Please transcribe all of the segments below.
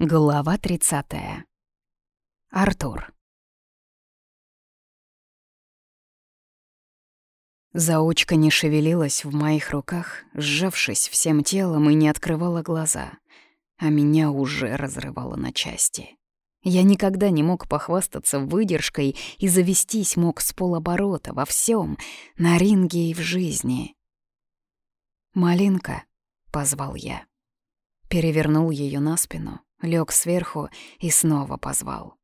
Глава 30. Артур. Заучка не шевелилась в моих руках, сжавшись всем телом и не открывала глаза, а меня уже разрывало на части. Я никогда не мог похвастаться выдержкой и завестись мог с полоборота во всем, на ринге и в жизни. «Малинка», — позвал я. Перевернул ее на спину, лег сверху и снова позвал.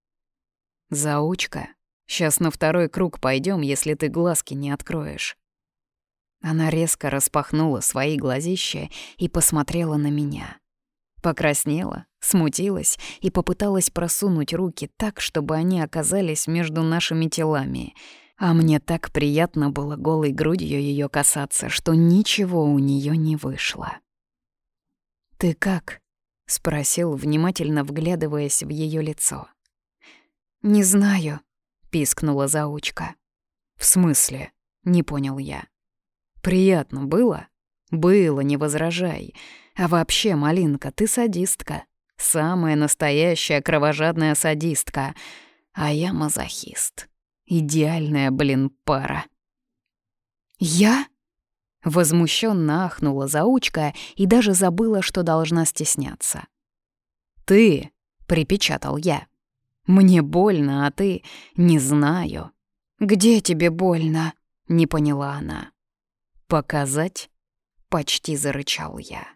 «Заучка, сейчас на второй круг пойдем, если ты глазки не откроешь». Она резко распахнула свои глазища и посмотрела на меня. Покраснела, смутилась и попыталась просунуть руки так, чтобы они оказались между нашими телами. А мне так приятно было голой грудью ее касаться, что ничего у нее не вышло. «Ты как?» — спросил, внимательно вглядываясь в ее лицо. «Не знаю», — пискнула заучка. «В смысле?» — не понял я. «Приятно было?» «Было, не возражай. А вообще, Малинка, ты садистка. Самая настоящая кровожадная садистка. А я мазохист. Идеальная, блин, пара». «Я?» Возмущенно ахнула заучка и даже забыла, что должна стесняться. «Ты!» — припечатал я. «Мне больно, а ты...» «Не знаю». «Где тебе больно?» — не поняла она. «Показать?» — почти зарычал я.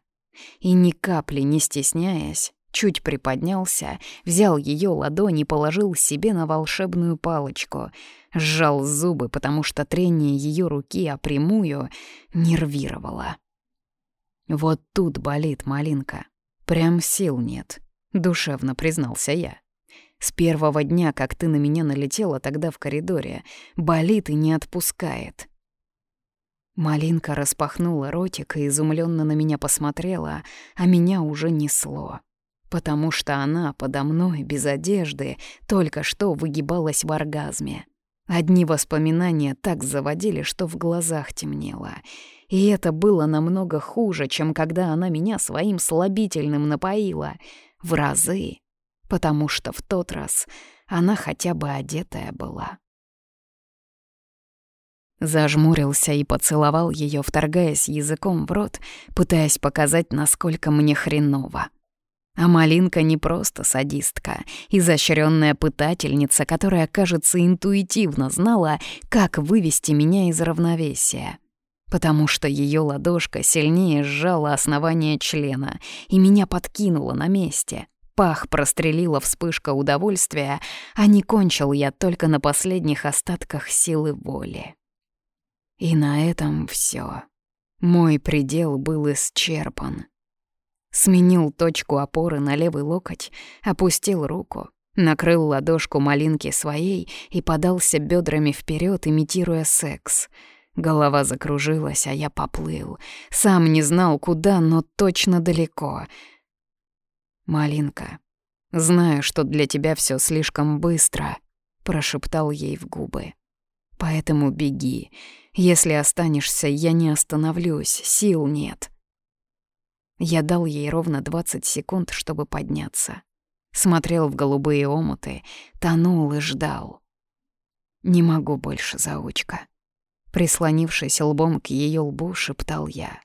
И ни капли не стесняясь, чуть приподнялся, взял ее ладонь и положил себе на волшебную палочку — Сжал зубы, потому что трение ее руки о прямую нервировало. «Вот тут болит малинка. Прям сил нет», — душевно признался я. «С первого дня, как ты на меня налетела тогда в коридоре, болит и не отпускает». Малинка распахнула ротик и изумленно на меня посмотрела, а меня уже несло потому что она подо мной без одежды только что выгибалась в оргазме. Одни воспоминания так заводили, что в глазах темнело. И это было намного хуже, чем когда она меня своим слабительным напоила. В разы. Потому что в тот раз она хотя бы одетая была. Зажмурился и поцеловал ее, вторгаясь языком в рот, пытаясь показать, насколько мне хреново. А Малинка не просто садистка, изощренная пытательница, которая, кажется, интуитивно знала, как вывести меня из равновесия. Потому что ее ладошка сильнее сжала основание члена и меня подкинула на месте. Пах прострелила вспышка удовольствия, а не кончил я только на последних остатках силы воли. И на этом все. Мой предел был исчерпан. Сменил точку опоры на левый локоть, опустил руку, накрыл ладошку малинки своей и подался бедрами вперед, имитируя секс. Голова закружилась, а я поплыл. Сам не знал, куда, но точно далеко. «Малинка, знаю, что для тебя все слишком быстро», — прошептал ей в губы. «Поэтому беги. Если останешься, я не остановлюсь, сил нет». Я дал ей ровно 20 секунд, чтобы подняться. Смотрел в голубые омуты, тонул и ждал. «Не могу больше, заучка». Прислонившись лбом к ее лбу, шептал я.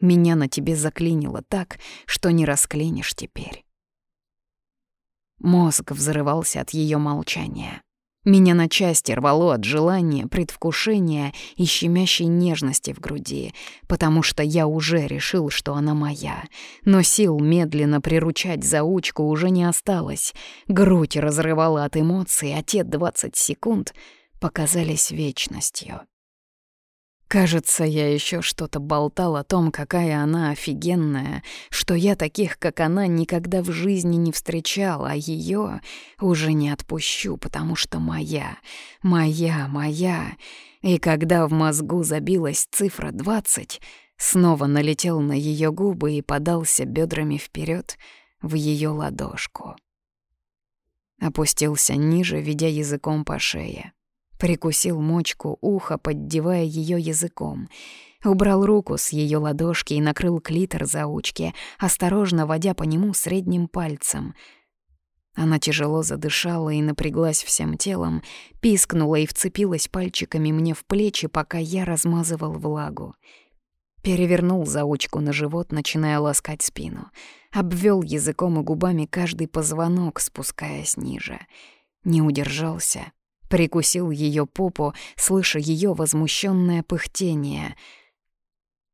«Меня на тебе заклинило так, что не расклинишь теперь». Мозг взрывался от ее молчания. Меня на части рвало от желания, предвкушения и щемящей нежности в груди, потому что я уже решил, что она моя. Но сил медленно приручать заучку уже не осталось. Грудь разрывала от эмоций, а те двадцать секунд показались вечностью. Кажется, я еще что-то болтал о том, какая она офигенная, что я таких, как она, никогда в жизни не встречал, а ее уже не отпущу, потому что моя, моя, моя. И когда в мозгу забилась цифра двадцать, снова налетел на ее губы и подался бедрами вперед в ее ладошку. Опустился ниже, ведя языком по шее. Прикусил мочку уха, поддевая ее языком. Убрал руку с ее ладошки и накрыл клитор заучки, осторожно водя по нему средним пальцем. Она тяжело задышала и напряглась всем телом, пискнула и вцепилась пальчиками мне в плечи, пока я размазывал влагу. Перевернул заучку на живот, начиная ласкать спину. Обвел языком и губами каждый позвонок, спускаясь ниже. Не удержался. Прикусил ее попу, слыша ее возмущенное пыхтение.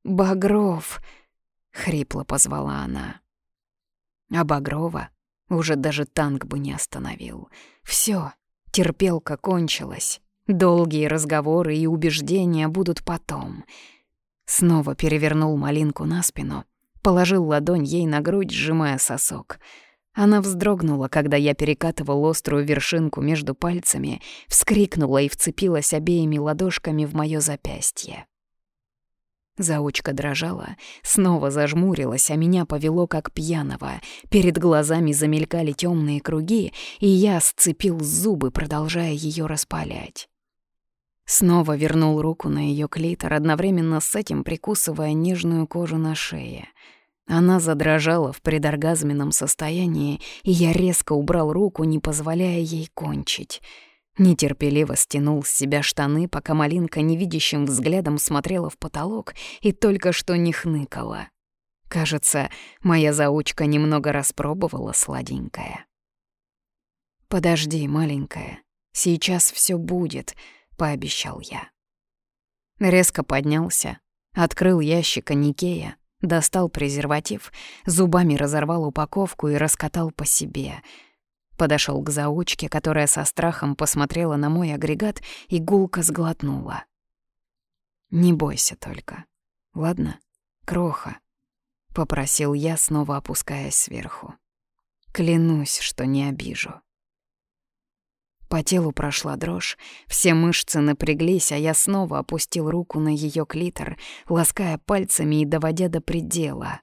«Багров!» — хрипло позвала она. А Багрова уже даже танк бы не остановил. Всё, терпелка кончилась. Долгие разговоры и убеждения будут потом — Снова перевернул малинку на спину, положил ладонь ей на грудь, сжимая сосок. Она вздрогнула, когда я перекатывал острую вершинку между пальцами, вскрикнула и вцепилась обеими ладошками в моё запястье. Заучка дрожала, снова зажмурилась, а меня повело как пьяного. Перед глазами замелькали темные круги, и я сцепил зубы, продолжая ее распалять. Снова вернул руку на ее клитор, одновременно с этим прикусывая нежную кожу на шее. Она задрожала в предоргазменном состоянии, и я резко убрал руку, не позволяя ей кончить. Нетерпеливо стянул с себя штаны, пока малинка невидящим взглядом смотрела в потолок и только что не хныкала. Кажется, моя заучка немного распробовала сладенькое. «Подожди, маленькая, сейчас все будет», — пообещал я. Резко поднялся, открыл ящик Аникея, достал презерватив, зубами разорвал упаковку и раскатал по себе. Подошел к заучке, которая со страхом посмотрела на мой агрегат и гулко сглотнула. «Не бойся только, ладно, кроха», — попросил я, снова опускаясь сверху. «Клянусь, что не обижу». По телу прошла дрожь, все мышцы напряглись, а я снова опустил руку на ее клитор, лаская пальцами и доводя до предела.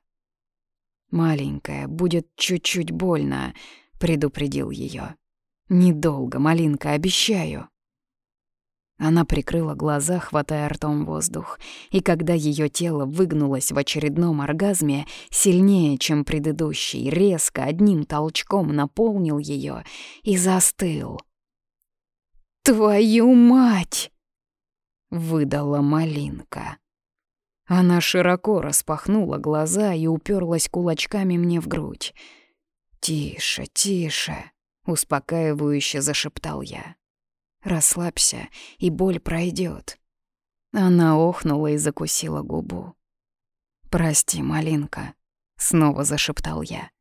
«Маленькая, будет чуть-чуть больно», — предупредил ее. «Недолго, малинка, обещаю». Она прикрыла глаза, хватая ртом воздух, и когда ее тело выгнулось в очередном оргазме, сильнее, чем предыдущий, резко одним толчком наполнил ее и застыл — «Твою мать!» — выдала Малинка. Она широко распахнула глаза и уперлась кулачками мне в грудь. «Тише, тише!» — успокаивающе зашептал я. «Расслабься, и боль пройдет. Она охнула и закусила губу. «Прости, Малинка», — снова зашептал я.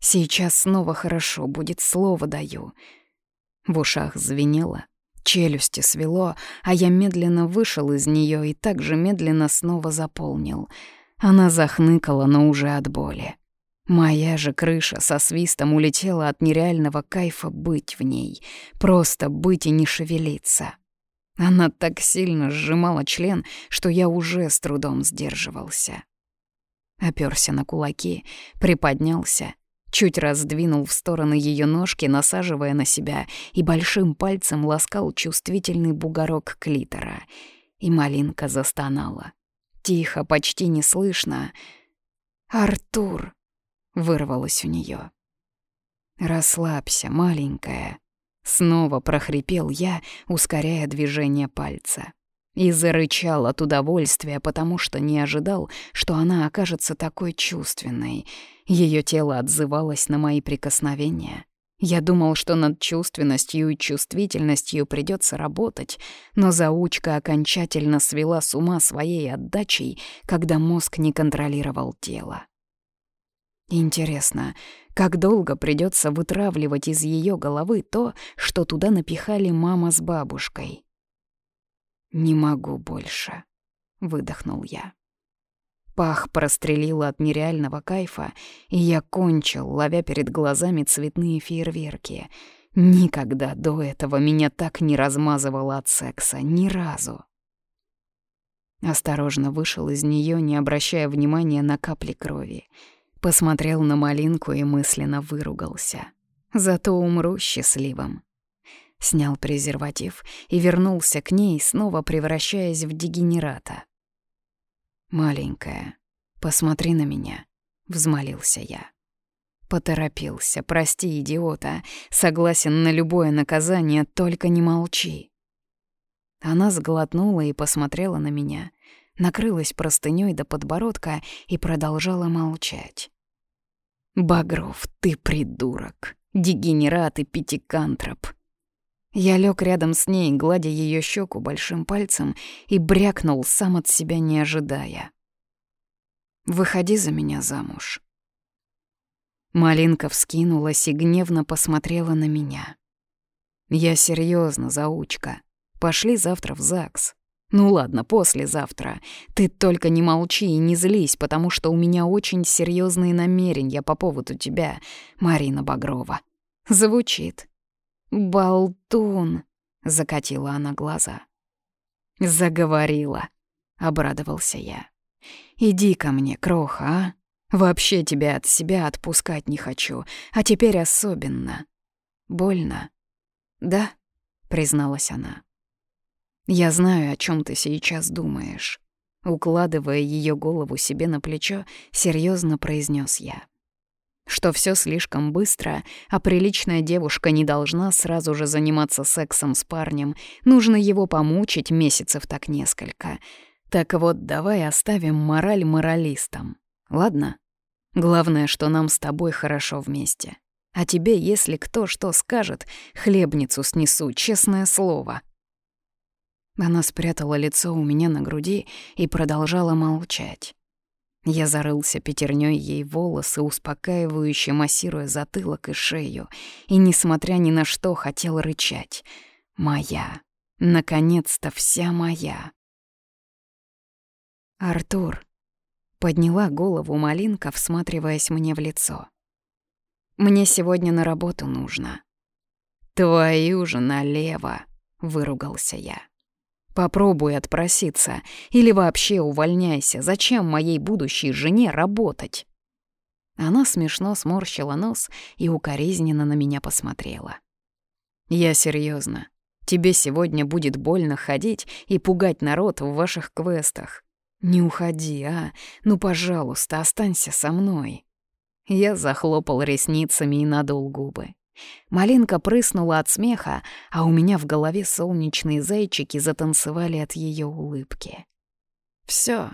«Сейчас снова хорошо будет, слово даю». В ушах звенело, Челюсти свело, а я медленно вышел из нее и также медленно снова заполнил. Она захныкала, но уже от боли. Моя же крыша со свистом улетела от нереального кайфа быть в ней. Просто быть и не шевелиться. Она так сильно сжимала член, что я уже с трудом сдерживался. Оперся на кулаки, приподнялся Чуть раздвинул в стороны ее ножки, насаживая на себя, и большим пальцем ласкал чувствительный бугорок клитора. И малинка застонала. Тихо, почти неслышно. «Артур!» — вырвалось у нее. «Расслабься, маленькая!» Снова прохрипел я, ускоряя движение пальца. И зарычал от удовольствия, потому что не ожидал, что она окажется такой чувственной — ее тело отзывалось на мои прикосновения. Я думал, что над чувственностью и чувствительностью придется работать, но заучка окончательно свела с ума своей отдачей, когда мозг не контролировал тело. Интересно, как долго придется вытравливать из ее головы то, что туда напихали мама с бабушкой? «Не могу больше», — выдохнул я. Пах прострелило от нереального кайфа, и я кончил, ловя перед глазами цветные фейерверки. Никогда до этого меня так не размазывало от секса, ни разу. Осторожно вышел из нее, не обращая внимания на капли крови. Посмотрел на малинку и мысленно выругался. Зато умру счастливым. Снял презерватив и вернулся к ней, снова превращаясь в дегенерата. «Маленькая, посмотри на меня», — взмолился я. Поторопился, прости, идиота, согласен на любое наказание, только не молчи. Она сглотнула и посмотрела на меня, накрылась простынёй до подбородка и продолжала молчать. «Багров, ты придурок, дегенерат и пятикантроп». Я лег рядом с ней, гладя ее щеку большим пальцем, и брякнул, сам от себя не ожидая. «Выходи за меня замуж». Малинка вскинулась и гневно посмотрела на меня. «Я серьезно, заучка. Пошли завтра в ЗАГС. Ну ладно, послезавтра. Ты только не молчи и не злись, потому что у меня очень серьезные намерения по поводу тебя, Марина Багрова. Звучит. «Болтун!» — закатила она глаза. «Заговорила», — обрадовался я. «Иди ко мне, кроха, а? Вообще тебя от себя отпускать не хочу, а теперь особенно. Больно?» «Да», — призналась она. «Я знаю, о чем ты сейчас думаешь». Укладывая ее голову себе на плечо, серьезно произнес я. Что все слишком быстро, а приличная девушка не должна сразу же заниматься сексом с парнем, нужно его помучить месяцев так несколько. Так вот, давай оставим мораль моралистам, ладно? Главное, что нам с тобой хорошо вместе. А тебе, если кто что скажет, хлебницу снесу, честное слово. Она спрятала лицо у меня на груди и продолжала молчать. Я зарылся пятерней ей волосы, успокаивающе массируя затылок и шею, и, несмотря ни на что, хотел рычать. «Моя! Наконец-то вся моя!» «Артур!» — подняла голову Малинка, всматриваясь мне в лицо. «Мне сегодня на работу нужно». «Твою же налево!» — выругался я. Попробуй отпроситься или вообще увольняйся. Зачем моей будущей жене работать?» Она смешно сморщила нос и укоризненно на меня посмотрела. «Я серьезно. Тебе сегодня будет больно ходить и пугать народ в ваших квестах. Не уходи, а? Ну, пожалуйста, останься со мной». Я захлопал ресницами и надул губы. Малинка прыснула от смеха, а у меня в голове солнечные зайчики затанцевали от ее улыбки. Все,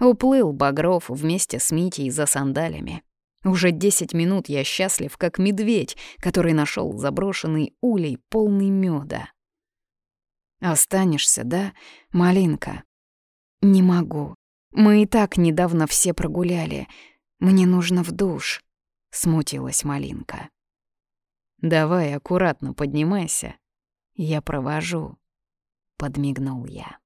уплыл Багров вместе с Митей за сандалями. Уже десять минут я счастлив, как медведь, который нашел заброшенный улей, полный меда. «Останешься, да, Малинка?» «Не могу. Мы и так недавно все прогуляли. Мне нужно в душ», — смутилась Малинка. Давай аккуратно поднимайся. Я провожу. Подмигнул я.